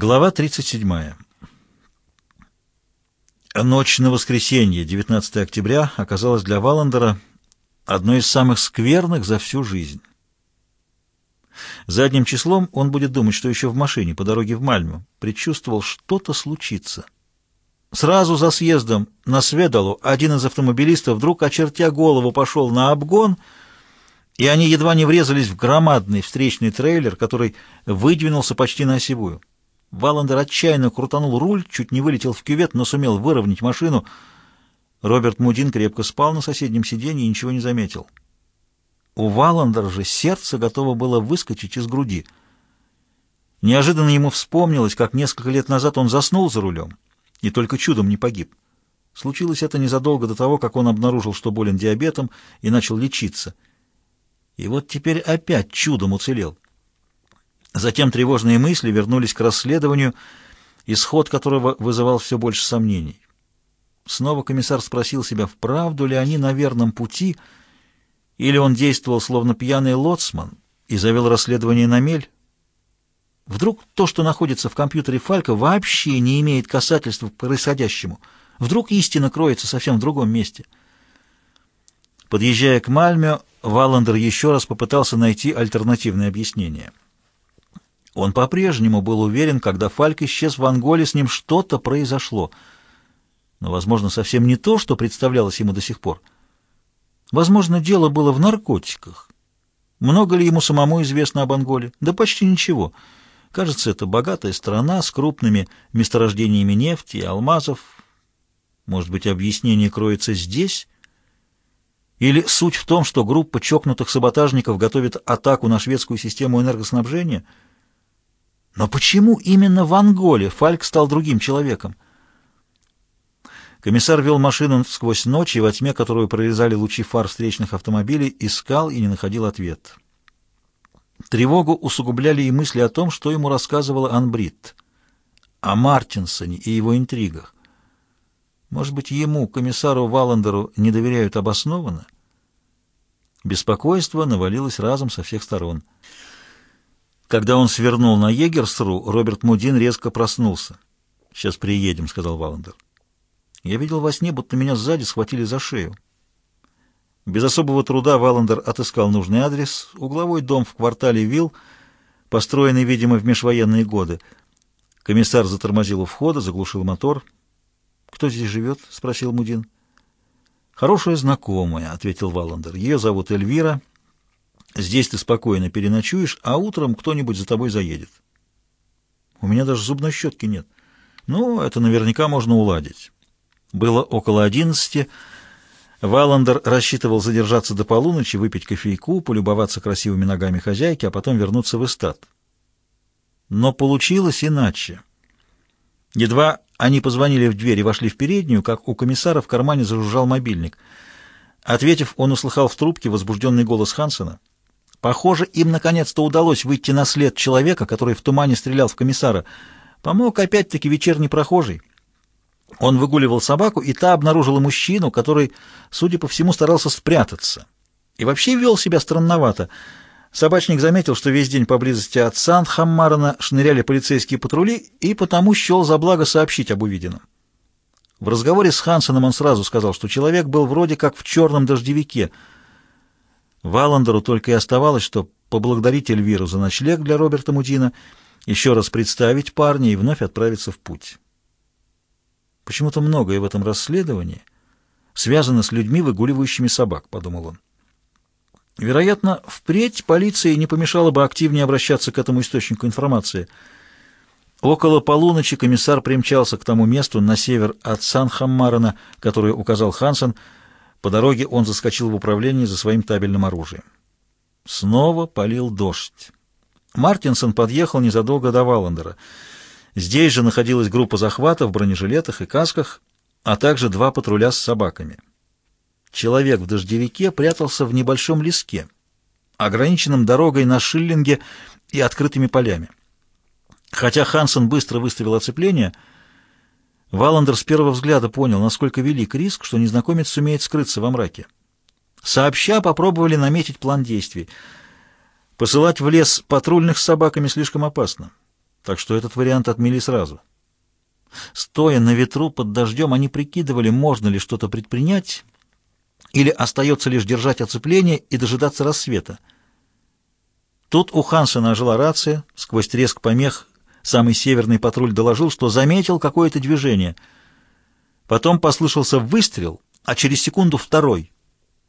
Глава 37. Ночь на воскресенье, 19 октября, оказалась для Валандера одной из самых скверных за всю жизнь. Задним числом он будет думать, что еще в машине по дороге в Мальмю предчувствовал, что-то случится. Сразу за съездом на Сведалу один из автомобилистов вдруг, очертя голову, пошел на обгон, и они едва не врезались в громадный встречный трейлер, который выдвинулся почти на осевую. Валандер отчаянно крутанул руль, чуть не вылетел в кювет, но сумел выровнять машину. Роберт Мудин крепко спал на соседнем сиденье и ничего не заметил. У Валандера же сердце готово было выскочить из груди. Неожиданно ему вспомнилось, как несколько лет назад он заснул за рулем и только чудом не погиб. Случилось это незадолго до того, как он обнаружил, что болен диабетом, и начал лечиться. И вот теперь опять чудом уцелел. Затем тревожные мысли вернулись к расследованию, исход которого вызывал все больше сомнений. Снова комиссар спросил себя, вправду ли они на верном пути, или он действовал словно пьяный лоцман и завел расследование на мель. Вдруг то, что находится в компьютере Фалька, вообще не имеет касательства к происходящему. Вдруг истина кроется совсем в другом месте. Подъезжая к Мальме, Валандер еще раз попытался найти альтернативное объяснение — он по-прежнему был уверен, когда Фальк исчез в Анголе, с ним что-то произошло. Но, возможно, совсем не то, что представлялось ему до сих пор. Возможно, дело было в наркотиках. Много ли ему самому известно об Анголе? Да почти ничего. Кажется, это богатая страна с крупными месторождениями нефти и алмазов. Может быть, объяснение кроется здесь? Или суть в том, что группа чокнутых саботажников готовит атаку на шведскую систему энергоснабжения — но почему именно в Анголе Фальк стал другим человеком? Комиссар вел машину сквозь ночь, и во тьме, которую прорезали лучи фар встречных автомобилей, искал и не находил ответ. Тревогу усугубляли и мысли о том, что ему рассказывала Анбрид, о Мартинсоне и его интригах. Может быть, ему, комиссару Валандеру, не доверяют обоснованно? Беспокойство навалилось разом со всех сторон — когда он свернул на Егерсру, Роберт Мудин резко проснулся. «Сейчас приедем», — сказал Валандер. «Я видел во сне, будто меня сзади схватили за шею». Без особого труда Валандер отыскал нужный адрес. Угловой дом в квартале Вилл, построенный, видимо, в межвоенные годы. Комиссар затормозил у входа, заглушил мотор. «Кто здесь живет?» — спросил Мудин. «Хорошая знакомая», — ответил Валандер. «Ее зовут Эльвира». Здесь ты спокойно переночуешь, а утром кто-нибудь за тобой заедет. У меня даже зубной щетки нет. Ну, это наверняка можно уладить. Было около одиннадцати. Валандер рассчитывал задержаться до полуночи, выпить кофейку, полюбоваться красивыми ногами хозяйки, а потом вернуться в эстад. Но получилось иначе. Едва они позвонили в дверь и вошли в переднюю, как у комиссара в кармане зажужжал мобильник. Ответив, он услыхал в трубке возбужденный голос Хансена. Похоже, им наконец-то удалось выйти на след человека, который в тумане стрелял в комиссара. Помог опять-таки вечерний прохожий. Он выгуливал собаку, и та обнаружила мужчину, который, судя по всему, старался спрятаться. И вообще вел себя странновато. Собачник заметил, что весь день поблизости от Сан-Хаммарана шныряли полицейские патрули, и потому счел за благо сообщить об увиденном. В разговоре с Хансеном он сразу сказал, что человек был вроде как в черном дождевике — Валандеру только и оставалось, что поблагодарить Эльвиру за ночлег для Роберта Мудина, еще раз представить парня и вновь отправиться в путь. Почему-то многое в этом расследовании связано с людьми, выгуливающими собак, подумал он. Вероятно, впредь полиции не помешало бы активнее обращаться к этому источнику информации. Около полуночи комиссар примчался к тому месту на север от Сан-Хаммарена, который указал Хансен, по дороге он заскочил в управление за своим табельным оружием. Снова полил дождь. Мартинсон подъехал незадолго до Валандера. Здесь же находилась группа захвата в бронежилетах и касках, а также два патруля с собаками. Человек в дождевике прятался в небольшом леске, ограниченном дорогой на Шиллинге и открытыми полями. Хотя Хансен быстро выставил оцепление — Валандер с первого взгляда понял, насколько велик риск, что незнакомец сумеет скрыться во мраке. Сообща попробовали наметить план действий. Посылать в лес патрульных с собаками слишком опасно. так что этот вариант отмели сразу. Стоя на ветру под дождем, они прикидывали, можно ли что-то предпринять, или остается лишь держать оцепление и дожидаться рассвета. Тут у Хансена ожила рация, сквозь треск помех самый северный патруль доложил, что заметил какое-то движение. Потом послышался выстрел, а через секунду второй.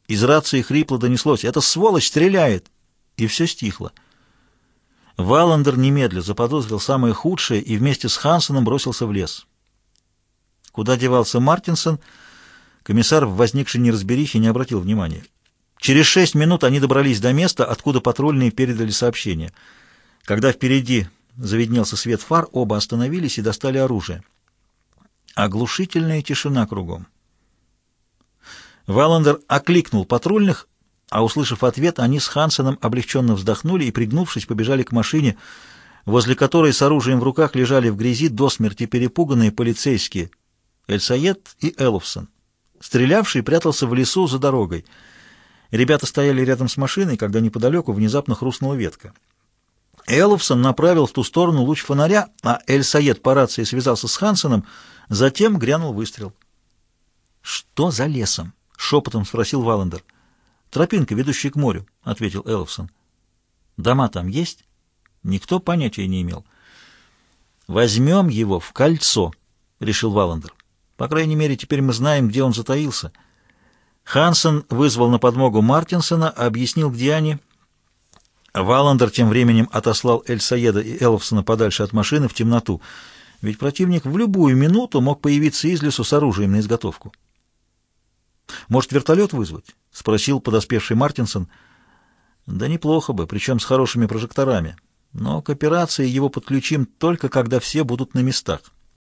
Из рации хрипло донеслось «Это сволочь стреляет!» И все стихло. Валандер немедля заподозрил самое худшее и вместе с Хансеном бросился в лес. Куда девался Мартинсон, комиссар в возникшей неразберихе не обратил внимания. Через шесть минут они добрались до места, откуда патрульные передали сообщение. Когда впереди завиднелся свет фар, оба остановились и достали оружие. Оглушительная тишина кругом. Валандер окликнул патрульных, а, услышав ответ, они с Хансеном облегченно вздохнули и, пригнувшись, побежали к машине, возле которой с оружием в руках лежали в грязи до смерти перепуганные полицейские Эльсаед и Элловсон. Стрелявший прятался в лесу за дорогой. Ребята стояли рядом с машиной, когда неподалеку внезапно хрустнула ветка. Элловсон направил в ту сторону луч фонаря, а Эль-Саед по рации связался с Хансеном, затем грянул выстрел. «Что за лесом?» — шепотом спросил Валандер. «Тропинка, ведущая к морю», — ответил Элловсон. «Дома там есть?» Никто понятия не имел. «Возьмем его в кольцо», — решил Валандер. «По крайней мере, теперь мы знаем, где он затаился». Хансен вызвал на подмогу Мартинсона, объяснил, где они. Валандер тем временем отослал Эль-Саеда и Элловсона подальше от машины в темноту, ведь противник в любую минуту мог появиться из лесу с оружием на изготовку. «Может, вертолет вызвать?» — спросил подоспевший Мартинсон. «Да неплохо бы, причем с хорошими прожекторами. Но к операции его подключим только когда все будут на местах».